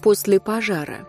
после пожара.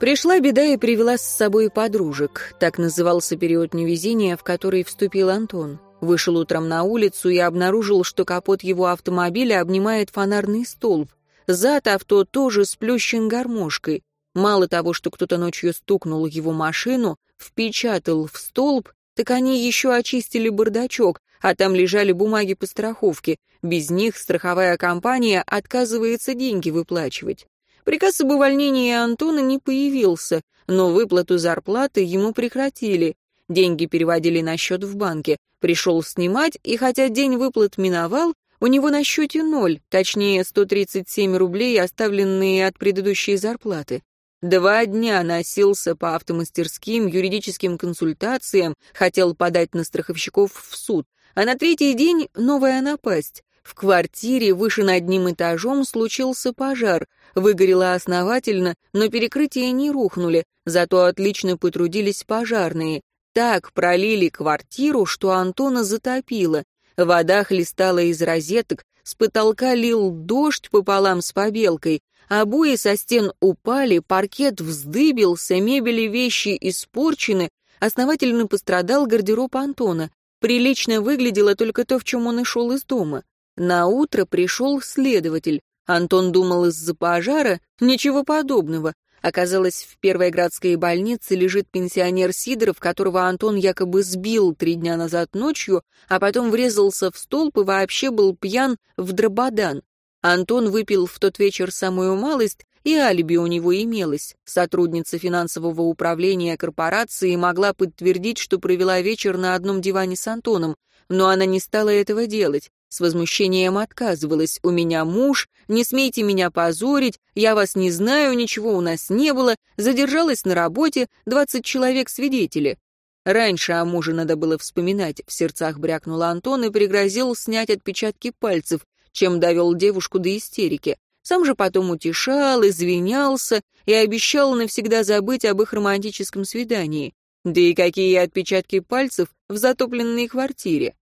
Пришла беда и привела с собой подружек. Так назывался период невезения, в который вступил Антон. Вышел утром на улицу и обнаружил, что капот его автомобиля обнимает фонарный столб. Зад авто тоже сплющен гармошкой. Мало того, что кто-то ночью стукнул его машину, впечатал в столб, так они еще очистили бардачок, а там лежали бумаги по страховке. Без них страховая компания отказывается деньги выплачивать. Приказ об увольнении Антона не появился, но выплату зарплаты ему прекратили. Деньги переводили на счет в банке. Пришел снимать, и хотя день выплат миновал, у него на счете ноль, точнее 137 рублей, оставленные от предыдущей зарплаты. Два дня носился по автомастерским, юридическим консультациям, хотел подать на страховщиков в суд, а на третий день новая напасть. В квартире выше над одним этажом случился пожар, выгорело основательно, но перекрытия не рухнули, зато отлично потрудились пожарные. Так пролили квартиру, что Антона затопило. Вода хлестала из розеток, с потолка лил дождь пополам с побелкой, обои со стен упали, паркет вздыбился, мебель и вещи испорчены, основательно пострадал гардероб Антона. Прилично выглядело только то, в чем он и шел из дома. На утро пришел следователь. Антон думал из-за пожара, ничего подобного. Оказалось, в первой градской больнице лежит пенсионер Сидоров, которого Антон якобы сбил три дня назад ночью, а потом врезался в столб и вообще был пьян в дрободан. Антон выпил в тот вечер самую малость, и алиби у него имелось. Сотрудница финансового управления корпорации могла подтвердить, что провела вечер на одном диване с Антоном, но она не стала этого делать. С возмущением отказывалась. «У меня муж, не смейте меня позорить, я вас не знаю, ничего у нас не было, задержалась на работе, двадцать человек свидетели». Раньше о муже надо было вспоминать, в сердцах брякнул Антон и пригрозил снять отпечатки пальцев, чем довел девушку до истерики. Сам же потом утешал, извинялся и обещал навсегда забыть об их романтическом свидании. Да и какие отпечатки пальцев в затопленной квартире.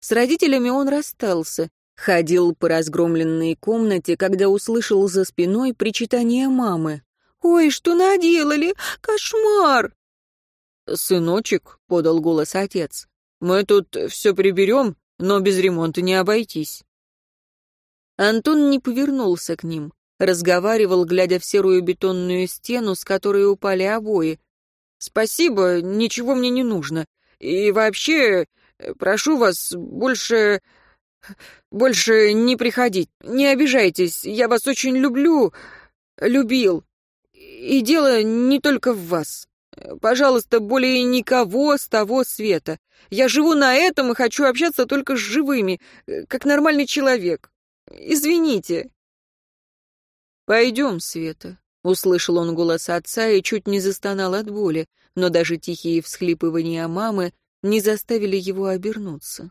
С родителями он расстался, ходил по разгромленной комнате, когда услышал за спиной причитание мамы. «Ой, что наделали? Кошмар!» «Сыночек», — подал голос отец, — «мы тут все приберем, но без ремонта не обойтись». Антон не повернулся к ним, разговаривал, глядя в серую бетонную стену, с которой упали обои. «Спасибо, ничего мне не нужно. И вообще, Прошу вас больше... больше не приходить. Не обижайтесь, я вас очень люблю, любил. И дело не только в вас. Пожалуйста, более никого с того света. Я живу на этом и хочу общаться только с живыми, как нормальный человек. Извините. Пойдем, Света. Услышал он голос отца и чуть не застонал от боли, но даже тихие всхлипывания мамы не заставили его обернуться.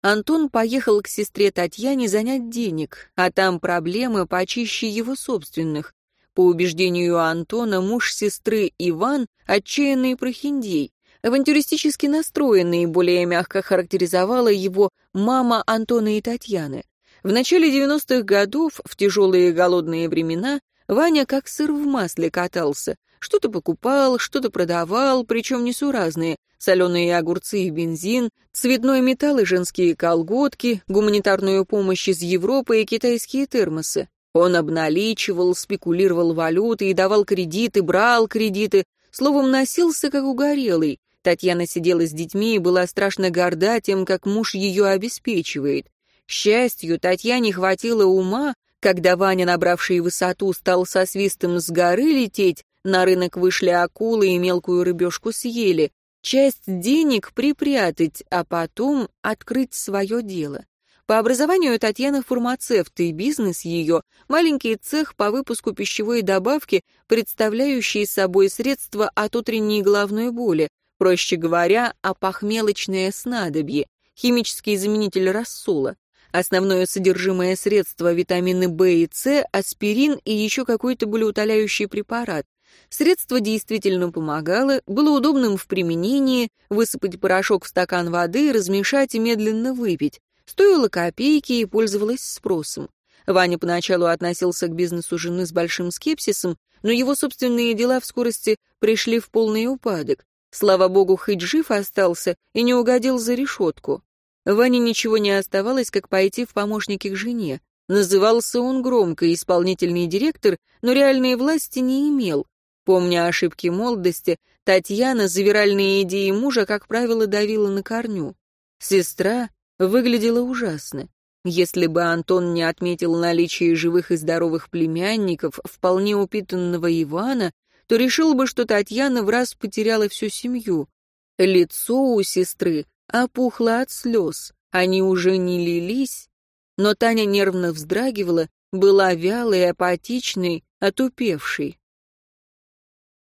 Антон поехал к сестре Татьяне занять денег, а там проблемы почище его собственных. По убеждению Антона, муж сестры Иван — отчаянный прохиндей. Авантюристически настроенный, более мягко характеризовала его мама Антона и Татьяны. В начале 90-х годов, в тяжелые голодные времена, Ваня как сыр в масле катался, что-то покупал, что-то продавал, причем несуразные. Соленые огурцы и бензин, цветной металл и женские колготки, гуманитарную помощь из Европы и китайские термосы. Он обналичивал, спекулировал валютой и давал кредиты, брал кредиты, словом, носился как угорелый. Татьяна сидела с детьми и была страшно горда тем, как муж ее обеспечивает. Счастью, Татьяне хватило ума, когда Ваня, набравший высоту, стал со свистом с горы лететь, на рынок вышли акулы и мелкую рыбешку съели. Часть денег припрятать, а потом открыть свое дело. По образованию Татьяна фармацевт, и бизнес ее — маленький цех по выпуску пищевой добавки, представляющий собой средство от утренней головной боли, проще говоря, опохмелочное снадобье, химический заменитель рассола. Основное содержимое средства — витамины В и С, аспирин и еще какой-то болеутоляющий препарат. Средство действительно помогало, было удобным в применении, высыпать порошок в стакан воды, размешать и медленно выпить. Стоило копейки и пользовалась спросом. Ваня поначалу относился к бизнесу жены с большим скепсисом, но его собственные дела в скорости пришли в полный упадок. Слава богу, хоть жив остался и не угодил за решетку. Ване ничего не оставалось, как пойти в помощники к жене. Назывался он громко исполнительный директор, но реальной власти не имел. Помня ошибки молодости, Татьяна завиральные идеи мужа, как правило, давила на корню. Сестра выглядела ужасно. Если бы Антон не отметил наличие живых и здоровых племянников, вполне упитанного Ивана, то решил бы, что Татьяна в раз потеряла всю семью. Лицо у сестры опухло от слез, они уже не лились, но Таня нервно вздрагивала, была вялой, апатичной, отупевшей.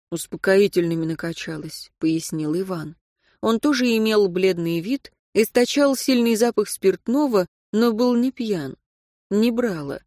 «Успокоительными накачалась», — пояснил Иван. Он тоже имел бледный вид, источал сильный запах спиртного, но был не пьян, не брало.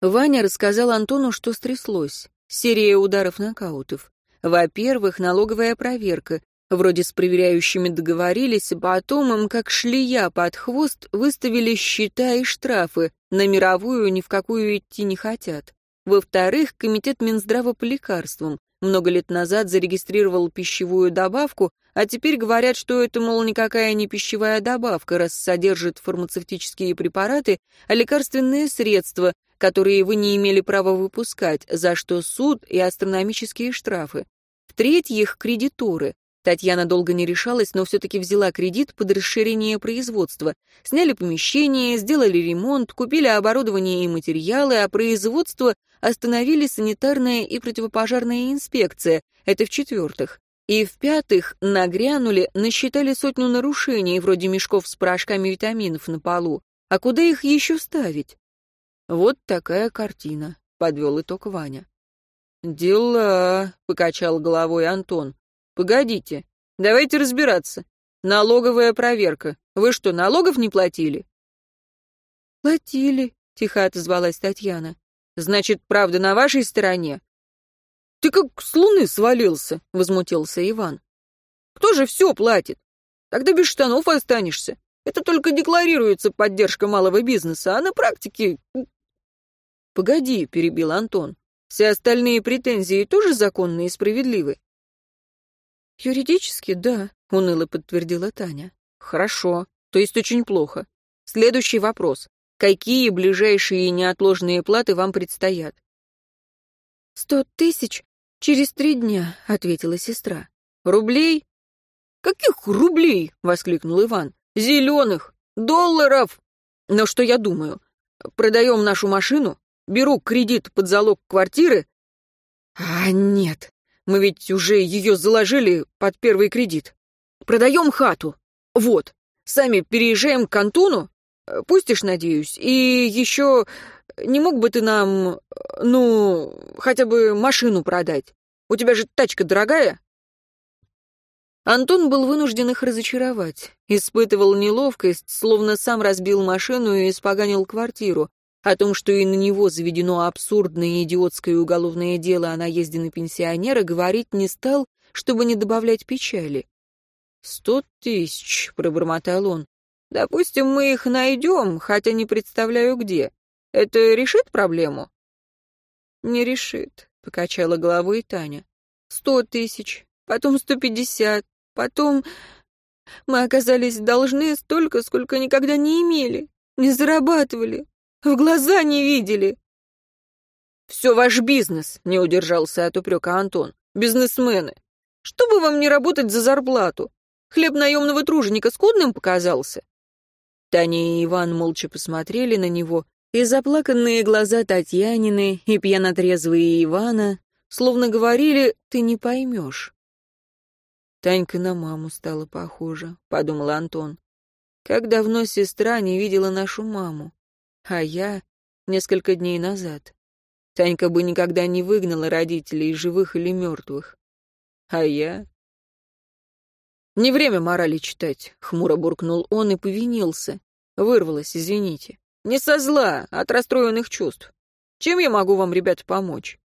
Ваня рассказал Антону, что стряслось. Серия ударов-нокаутов. Во-первых, налоговая проверка. Вроде с проверяющими договорились, потом им, как шлея под хвост, выставили счета и штрафы, на мировую ни в какую идти не хотят. Во-вторых, комитет Минздрава по лекарствам. Много лет назад зарегистрировал пищевую добавку, а теперь говорят, что это, мол, никакая не пищевая добавка, раз содержит фармацевтические препараты, а лекарственные средства, которые вы не имели права выпускать, за что суд и астрономические штрафы. В-третьих, кредиторы. Татьяна долго не решалась, но все-таки взяла кредит под расширение производства. Сняли помещение, сделали ремонт, купили оборудование и материалы, а производство остановили санитарная и противопожарная инспекция. Это в-четвертых. И в-пятых, нагрянули, насчитали сотню нарушений, вроде мешков с порошками витаминов на полу. А куда их еще ставить? Вот такая картина, подвел итог Ваня. «Дела», — покачал головой Антон. «Погодите, давайте разбираться. Налоговая проверка. Вы что, налогов не платили?» «Платили», — тихо отозвалась Татьяна. «Значит, правда на вашей стороне?» «Ты как с луны свалился», — возмутился Иван. «Кто же все платит? Тогда без штанов останешься. Это только декларируется поддержка малого бизнеса, а на практике «Погоди», — перебил Антон. «Все остальные претензии тоже законные и справедливы?» «Юридически, да», — уныло подтвердила Таня. «Хорошо. То есть очень плохо. Следующий вопрос. Какие ближайшие неотложные платы вам предстоят?» «Сто тысяч через три дня», — ответила сестра. «Рублей?» «Каких рублей?» — воскликнул Иван. «Зеленых! Долларов!» «Но что я думаю? Продаем нашу машину, беру кредит под залог квартиры. А нет, мы ведь уже ее заложили под первый кредит. Продаем хату. Вот. Сами переезжаем к Антону. Пустишь, надеюсь. И еще не мог бы ты нам, ну, хотя бы машину продать? У тебя же тачка дорогая. Антон был вынужден их разочаровать. Испытывал неловкость, словно сам разбил машину и испоганил квартиру. О том, что и на него заведено абсурдное идиотское уголовное дело о наезде на пенсионера, говорить не стал, чтобы не добавлять печали. «Сто тысяч», — пробормотал он. «Допустим, мы их найдем, хотя не представляю где. Это решит проблему?» «Не решит», — покачала головой Таня. «Сто тысяч, потом сто пятьдесят, потом...» Мы оказались должны столько, сколько никогда не имели, не зарабатывали, в глаза не видели. «Все ваш бизнес», — не удержался от упрека Антон. «Бизнесмены. Чтобы вам не работать за зарплату? Хлеб наемного труженика скудным показался?» Таня и Иван молча посмотрели на него, и заплаканные глаза Татьянины и пьянотрезвые Ивана словно говорили «ты не поймешь». «Танька на маму стала похожа», — подумал Антон. «Как давно сестра не видела нашу маму? А я несколько дней назад. Танька бы никогда не выгнала родителей, живых или мертвых. А я... «Не время морали читать», — хмуро буркнул он и повинился. Вырвалась, извините. «Не со зла, от расстроенных чувств. Чем я могу вам, ребята, помочь?»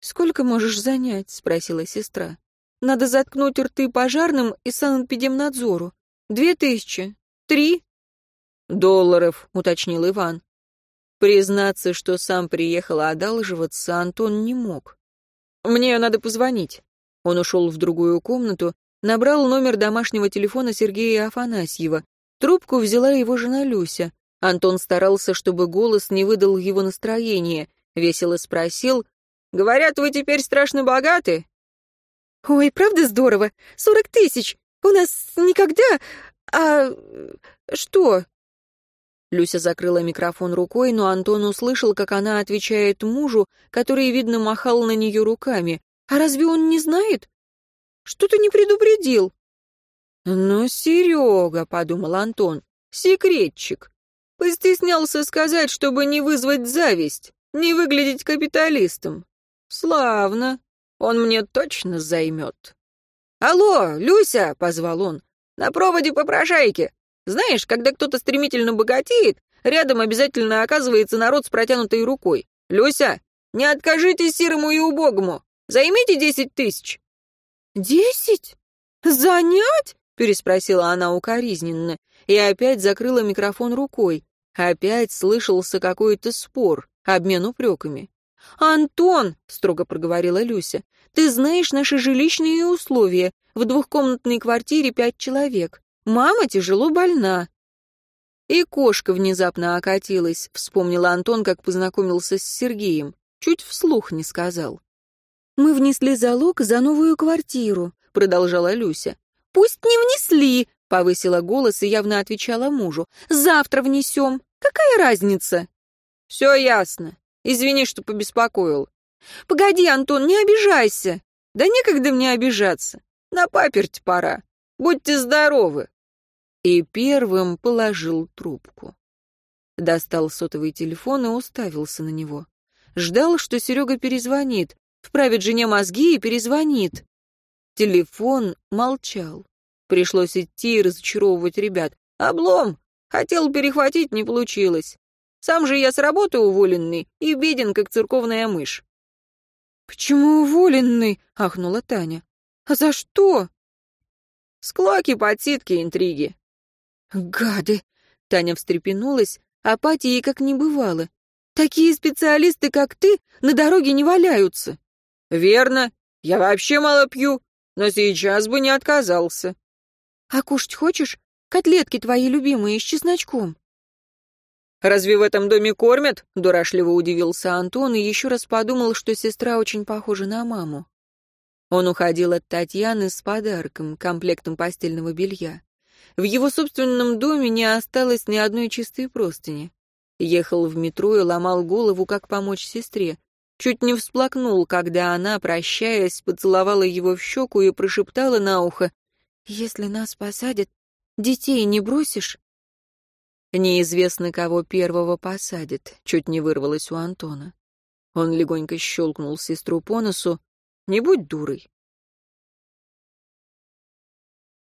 «Сколько можешь занять?» — спросила сестра. «Надо заткнуть рты пожарным и санэпидемнадзору. Две тысячи? Три?» «Долларов», — уточнил Иван. Признаться, что сам приехал одалживаться, Антон не мог. «Мне надо позвонить». Он ушел в другую комнату, набрал номер домашнего телефона Сергея Афанасьева. Трубку взяла его жена Люся. Антон старался, чтобы голос не выдал его настроение. Весело спросил, «Говорят, вы теперь страшно богаты?» «Ой, правда здорово? Сорок тысяч! У нас никогда... А... что?» Люся закрыла микрофон рукой, но Антон услышал, как она отвечает мужу, который, видно, махал на нее руками. «А разве он не знает? Что ты не предупредил?» «Ну, Серега», — подумал Антон, — «секретчик. Постеснялся сказать, чтобы не вызвать зависть, не выглядеть капиталистом. Славно. Он мне точно займет». «Алло, Люся!» — позвал он. «На проводе попрошайки. Знаешь, когда кто-то стремительно богатеет, рядом обязательно оказывается народ с протянутой рукой. Люся, не откажитесь сирому и убогому. Займите десять тысяч». «Десять? Занять?» — переспросила она укоризненно и опять закрыла микрофон рукой. Опять слышался какой-то спор, обмен упреками. «Антон!» — строго проговорила Люся. «Ты знаешь наши жилищные условия. В двухкомнатной квартире пять человек. Мама тяжело больна». И кошка внезапно окатилась, вспомнил Антон, как познакомился с Сергеем. Чуть вслух не сказал. «Мы внесли залог за новую квартиру», — продолжала Люся. «Пусть не внесли», — повысила голос и явно отвечала мужу. «Завтра внесем. Какая разница?» «Все ясно. Извини, что побеспокоил». «Погоди, Антон, не обижайся». «Да некогда мне обижаться. На паперть пора. Будьте здоровы!» И первым положил трубку. Достал сотовый телефон и уставился на него. Ждал, что Серега перезвонит, вправит жене мозги и перезвонит. Телефон молчал. Пришлось идти и разочаровывать ребят. «Облом! Хотел перехватить, не получилось. Сам же я с работы уволенный и беден, как церковная мышь». «Почему уволенный?» — ахнула Таня. «А за что?» Склоки, подсидки, интриги. Гады! Таня встрепенулась, а Пати ей как не бывало. Такие специалисты, как ты, на дороге не валяются. Верно. Я вообще мало пью, но сейчас бы не отказался. А кушать хочешь? Котлетки твои любимые с чесночком. «Разве в этом доме кормят?» — дурашливо удивился Антон и еще раз подумал, что сестра очень похожа на маму. Он уходил от Татьяны с подарком, комплектом постельного белья. В его собственном доме не осталось ни одной чистой простыни. Ехал в метро и ломал голову, как помочь сестре. Чуть не всплакнул, когда она, прощаясь, поцеловала его в щеку и прошептала на ухо, «Если нас посадят, детей не бросишь?» Неизвестно, кого первого посадят, чуть не вырвалось у Антона. Он легонько щелкнул сестру по носу, не будь дурой.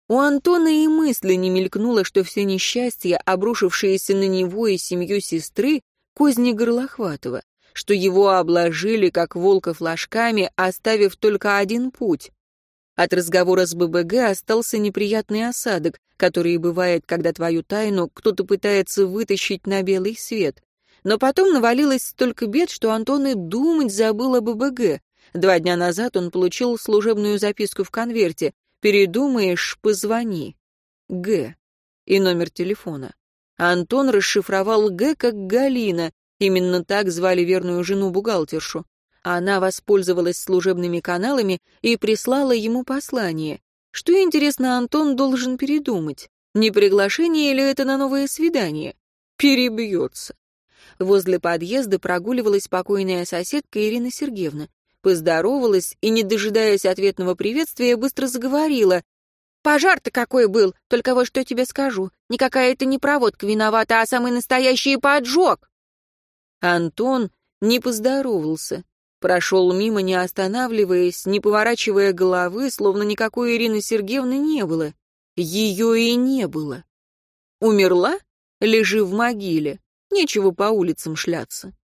У Антона и мысли не мелькнуло, что все несчастья, обрушившиеся на него и семью сестры, козни Горлохватова, что его обложили, как волка флажками, оставив только один путь. От разговора с ББГ остался неприятный осадок, который бывает, когда твою тайну кто-то пытается вытащить на белый свет. Но потом навалилось столько бед, что Антон и думать забыл о ББГ, Два дня назад он получил служебную записку в конверте. «Передумаешь, позвони». Г. И номер телефона. Антон расшифровал Г как Галина. Именно так звали верную жену-бухгалтершу. Она воспользовалась служебными каналами и прислала ему послание. Что, интересно, Антон должен передумать? Не приглашение или это на новое свидание? Перебьется. Возле подъезда прогуливалась покойная соседка Ирина Сергеевна поздоровалась и, не дожидаясь ответного приветствия, быстро заговорила. «Пожар-то какой был, только вот что тебе скажу. Никакая это не проводка виновата, а самый настоящий поджог!» Антон не поздоровался. Прошел мимо, не останавливаясь, не поворачивая головы, словно никакой Ирины Сергеевны не было. Ее и не было. Умерла? Лежи в могиле. Нечего по улицам шляться.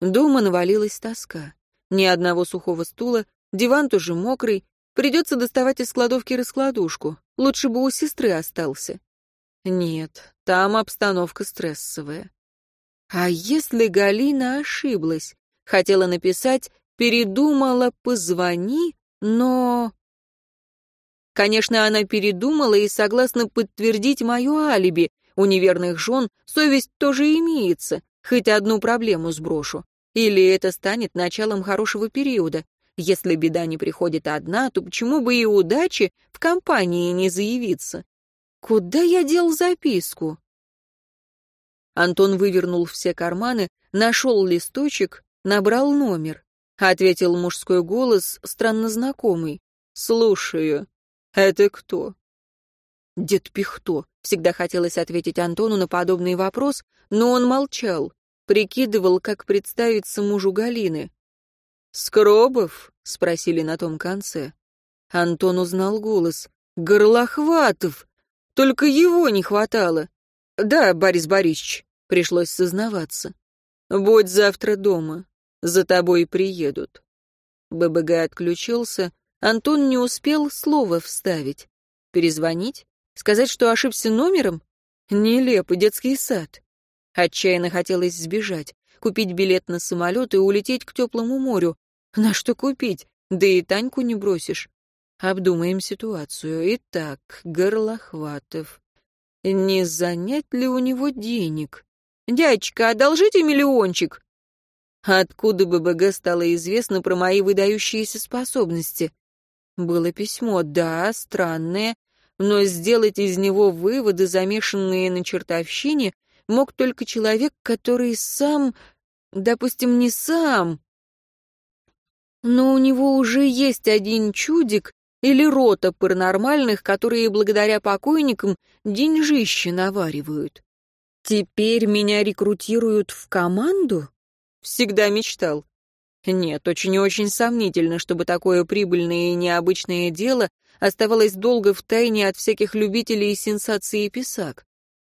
Дома навалилась тоска. Ни одного сухого стула, диван тоже мокрый, придется доставать из кладовки раскладушку. Лучше бы у сестры остался. Нет, там обстановка стрессовая. А если Галина ошиблась? Хотела написать «передумала, позвони», но... Конечно, она передумала и согласна подтвердить мое алиби. У неверных жен совесть тоже имеется, хоть одну проблему сброшу. Или это станет началом хорошего периода. Если беда не приходит одна, то почему бы и удачи в компании не заявиться? Куда я дел записку? Антон вывернул все карманы, нашел листочек, набрал номер. Ответил мужской голос, странно знакомый. «Слушаю. Это кто?» «Дед Пихто», — всегда хотелось ответить Антону на подобный вопрос, но он молчал, прикидывал, как представиться мужу Галины. «Скробов?» — спросили на том конце. Антон узнал голос. «Горлохватов! Только его не хватало!» «Да, Борис Борисович», — пришлось сознаваться. «Будь завтра дома. За тобой приедут». ББГ отключился, Антон не успел слова вставить. Перезвонить? Сказать, что ошибся номером? Нелепый детский сад. Отчаянно хотелось сбежать, купить билет на самолет и улететь к теплому морю. На что купить? Да и Таньку не бросишь. Обдумаем ситуацию. Итак, Горлохватов. Не занять ли у него денег? «Дядечка, одолжите миллиончик!» Откуда ББГ стало известно про мои выдающиеся способности? Было письмо, да, странное, но сделать из него выводы, замешанные на чертовщине, мог только человек, который сам, допустим, не сам, но у него уже есть один чудик или рота паранормальных, которые благодаря покойникам деньжище наваривают. Теперь меня рекрутируют в команду? Всегда мечтал. Нет, очень и очень сомнительно, чтобы такое прибыльное и необычное дело оставалось долго в тайне от всяких любителей сенсаций и писак.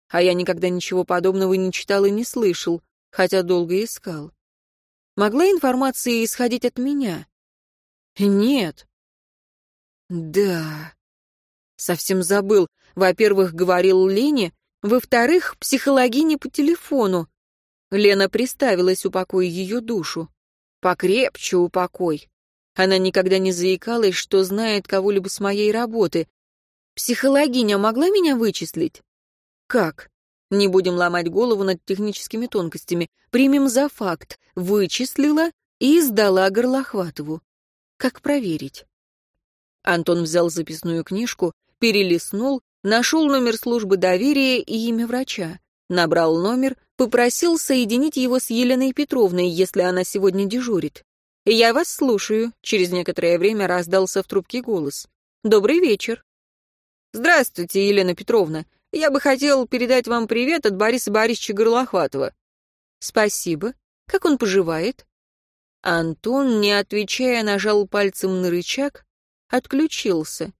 А я никогда ничего подобного не читал и не слышал, хотя долго искал. Могла информация исходить от меня? Нет. Да. Совсем забыл. Во-первых, говорил Лене, во-вторых, психологине по телефону. Лена приставилась упокой ее душу. Покрепче упокой. Она никогда не заикалась, что знает кого-либо с моей работы. Психологиня могла меня вычислить? Как? Не будем ломать голову над техническими тонкостями. Примем за факт. Вычислила и сдала Горлохватову. Как проверить? Антон взял записную книжку, перелистнул, нашел номер службы доверия и имя врача. Набрал номер, попросил соединить его с Еленой Петровной, если она сегодня дежурит. «Я вас слушаю», — через некоторое время раздался в трубке голос. «Добрый вечер». «Здравствуйте, Елена Петровна. Я бы хотел передать вам привет от Бориса Борисовича Горлохватова». «Спасибо. Как он поживает?» Антон, не отвечая, нажал пальцем на рычаг, отключился.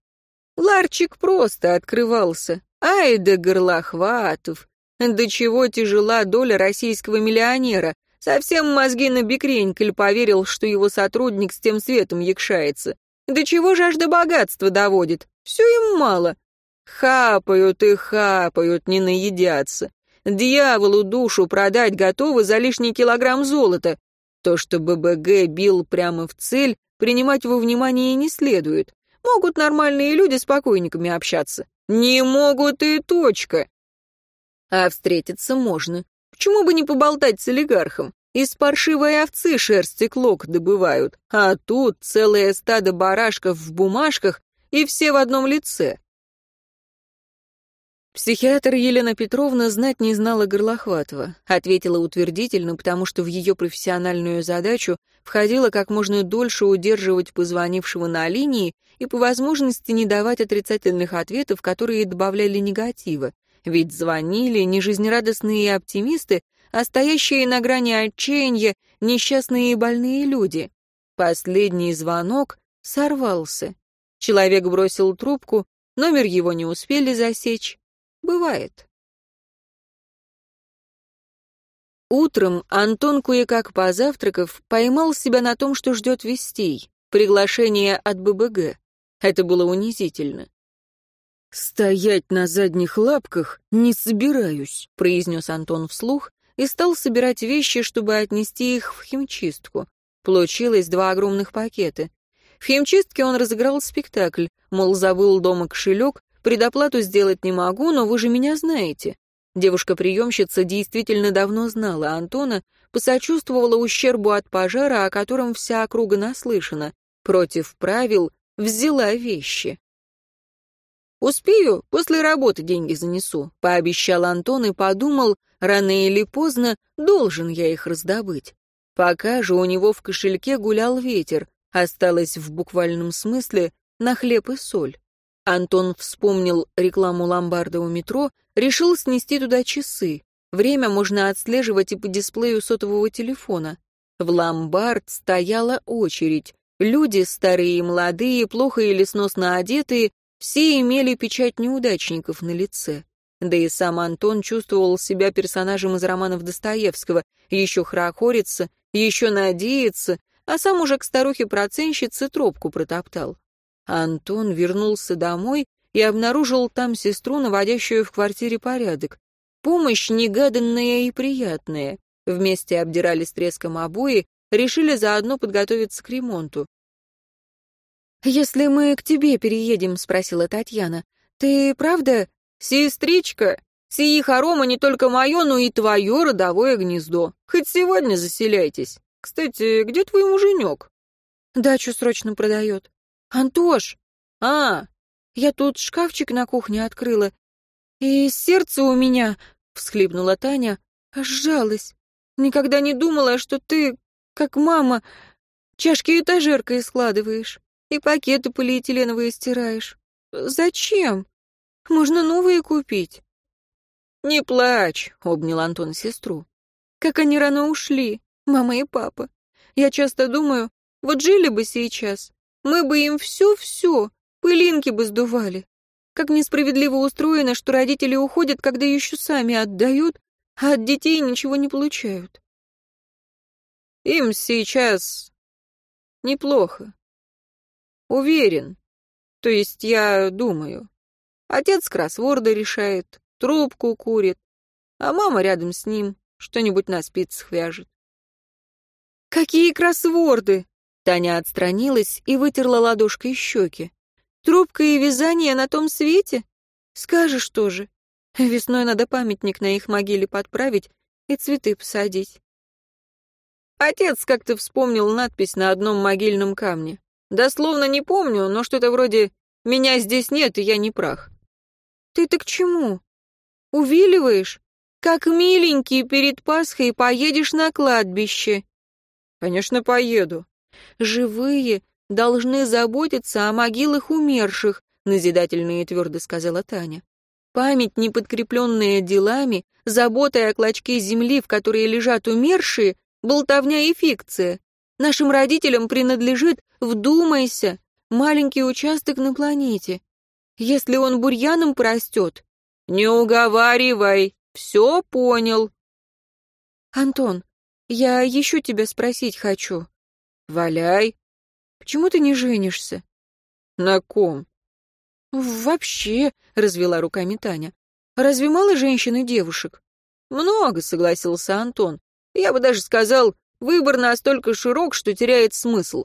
Ларчик просто открывался. Ай да Горлохватов! До чего тяжела доля российского миллионера. Совсем мозги на бекрень, коль поверил, что его сотрудник с тем светом якшается. До чего жажда богатства доводит? Все им мало. Хапают и хапают, не наедятся. Дьяволу душу продать готовы за лишний килограмм золота. То, что ББГ бил прямо в цель, принимать во внимание не следует. Могут нормальные люди с покойниками общаться. Не могут и точка. А встретиться можно. Почему бы не поболтать с олигархом? Из паршивой овцы шерсти клок добывают, а тут целое стадо барашков в бумажках и все в одном лице. Психиатр Елена Петровна знать не знала Горлохватова, ответила утвердительно, потому что в ее профессиональную задачу входило как можно дольше удерживать позвонившего на линии и по возможности не давать отрицательных ответов, которые добавляли негатива. Ведь звонили не жизнерадостные оптимисты, а стоящие на грани отчаяния несчастные и больные люди. Последний звонок сорвался. Человек бросил трубку, номер его не успели засечь. Бывает. Утром Антон, кое-как позавтракав, поймал себя на том, что ждет вестей, приглашение от ББГ. Это было унизительно. «Стоять на задних лапках не собираюсь», — произнес Антон вслух и стал собирать вещи, чтобы отнести их в химчистку. Получилось два огромных пакета. В химчистке он разыграл спектакль, мол, забыл дома кошелек, предоплату сделать не могу, но вы же меня знаете. Девушка-приемщица действительно давно знала Антона, посочувствовала ущербу от пожара, о котором вся округа наслышана, против правил взяла вещи. «Успею, после работы деньги занесу», — пообещал Антон и подумал, рано или поздно должен я их раздобыть. Пока же у него в кошельке гулял ветер, осталось в буквальном смысле на хлеб и соль. Антон вспомнил рекламу ломбарда у метро, решил снести туда часы. Время можно отслеживать и по дисплею сотового телефона. В ломбард стояла очередь. Люди, старые и молодые, плохо или сносно одетые, все имели печать неудачников на лице. Да и сам Антон чувствовал себя персонажем из романов Достоевского, еще хрохорится, еще надеется, а сам уже к старухе-проценщице тропку протоптал. Антон вернулся домой и обнаружил там сестру, наводящую в квартире порядок. Помощь негаданная и приятная. Вместе обдирали с треском обои, решили заодно подготовиться к ремонту. «Если мы к тебе переедем», — спросила Татьяна, — «ты правда...» «Сестричка, сии хорома не только мое, но и твое родовое гнездо. Хоть сегодня заселяйтесь. Кстати, где твой муженек?» «Дачу срочно продает». «Антош!» «А, я тут шкафчик на кухне открыла, и сердце у меня...» — всхлипнула Таня. «Аж жалость. Никогда не думала, что ты, как мама, чашки этажеркой складываешь и пакеты полиэтиленовые стираешь. Зачем? Можно новые купить». «Не плачь», — обнял Антон сестру. «Как они рано ушли, мама и папа. Я часто думаю, вот жили бы сейчас, мы бы им все-все, пылинки бы сдували. Как несправедливо устроено, что родители уходят, когда еще сами отдают, а от детей ничего не получают. Им сейчас неплохо. Уверен. То есть я думаю. Отец кроссворды решает, трубку курит, а мама рядом с ним что-нибудь на спицах вяжет. «Какие кроссворды?» Таня отстранилась и вытерла ладошкой щеки. «Трубка и вязание на том свете? Скажешь тоже. Весной надо памятник на их могиле подправить и цветы посадить». Отец как-то вспомнил надпись на одном могильном камне. Дословно не помню, но что-то вроде «Меня здесь нет, и я не прах». «Ты-то к чему? Увиливаешь? Как миленький перед Пасхой поедешь на кладбище?» «Конечно, поеду. «Живые должны заботиться о могилах умерших», назидательно и твердо сказала Таня. «Память, не подкрепленная делами, заботой о клочке земли, в которой лежат умершие, болтовня и фикция. Нашим родителям принадлежит, вдумайся, маленький участок на планете. Если он бурьяном порастет...» «Не уговаривай, все понял». «Антон, я еще тебя спросить хочу. «Валяй». «Почему ты не женишься?» «На ком?» «Вообще», — развела руками Таня. «Разве мало женщин и девушек?» «Много», — согласился Антон. «Я бы даже сказал, выбор настолько широк, что теряет смысл».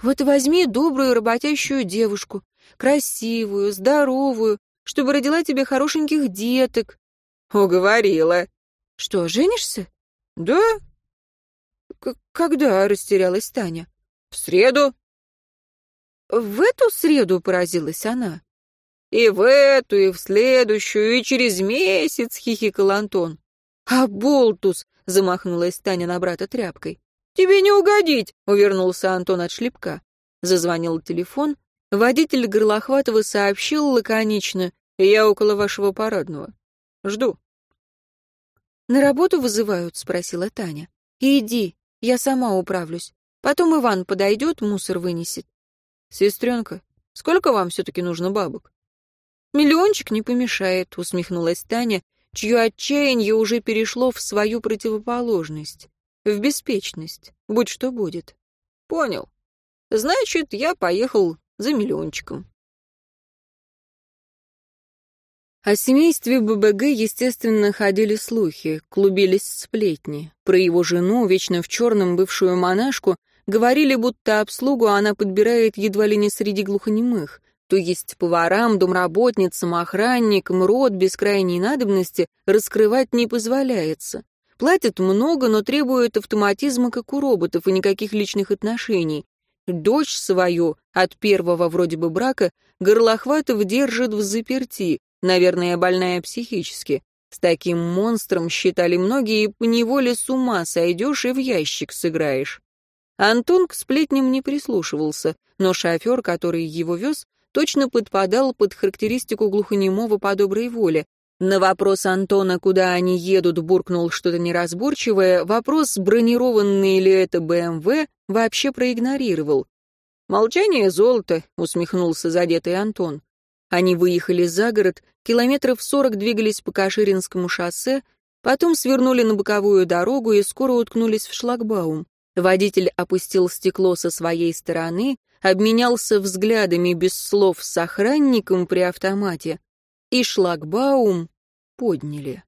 «Вот возьми добрую работящую девушку, красивую, здоровую, чтобы родила тебе хорошеньких деток». «Уговорила». «Что, женишься?» «Да, «Когда?» — растерялась Таня. «В среду». «В эту среду?» — поразилась она. «И в эту, и в следующую, и через месяц», — хихикал Антон. «А болтус!» — замахнулась Таня на брата тряпкой. «Тебе не угодить!» — увернулся Антон от шлепка. Зазвонил телефон. Водитель Горлохватова сообщил лаконично. «Я около вашего парадного. Жду». «На работу вызывают?» — спросила Таня. «Иди, я сама управлюсь. Потом Иван подойдет, мусор вынесет. Сестренка, сколько вам все-таки нужно бабок? Миллиончик не помешает, усмехнулась Таня чье отчаяние уже перешло в свою противоположность, в беспечность, будь что будет. Понял. Значит, я поехал за миллиончиком. О семействе ББГ, естественно, ходили слухи, клубились сплетни. Про его жену, вечно в черном бывшую монашку, говорили, будто обслугу она подбирает едва ли не среди глухонемых. То есть поварам, домработницам, охранникам рот без крайней надобности раскрывать не позволяется. Платят много, но требуют автоматизма, как у роботов, и никаких личных отношений. Дочь свою от первого вроде бы брака Горлохватов держит в заперти, наверное, больная психически. С таким монстром, считали многие, поневоле с ума сойдешь и в ящик сыграешь. Антон к сплетням не прислушивался, но шофер, который его вез, точно подпадал под характеристику глухонемого по доброй воле. На вопрос Антона, куда они едут, буркнул что-то неразборчивое, вопрос, бронированный ли это БМВ, вообще проигнорировал. «Молчание золото», — усмехнулся задетый Антон. Они выехали за город, километров сорок двигались по Каширинскому шоссе, потом свернули на боковую дорогу и скоро уткнулись в шлагбаум. Водитель опустил стекло со своей стороны, обменялся взглядами без слов с охранником при автомате, и шлагбаум подняли.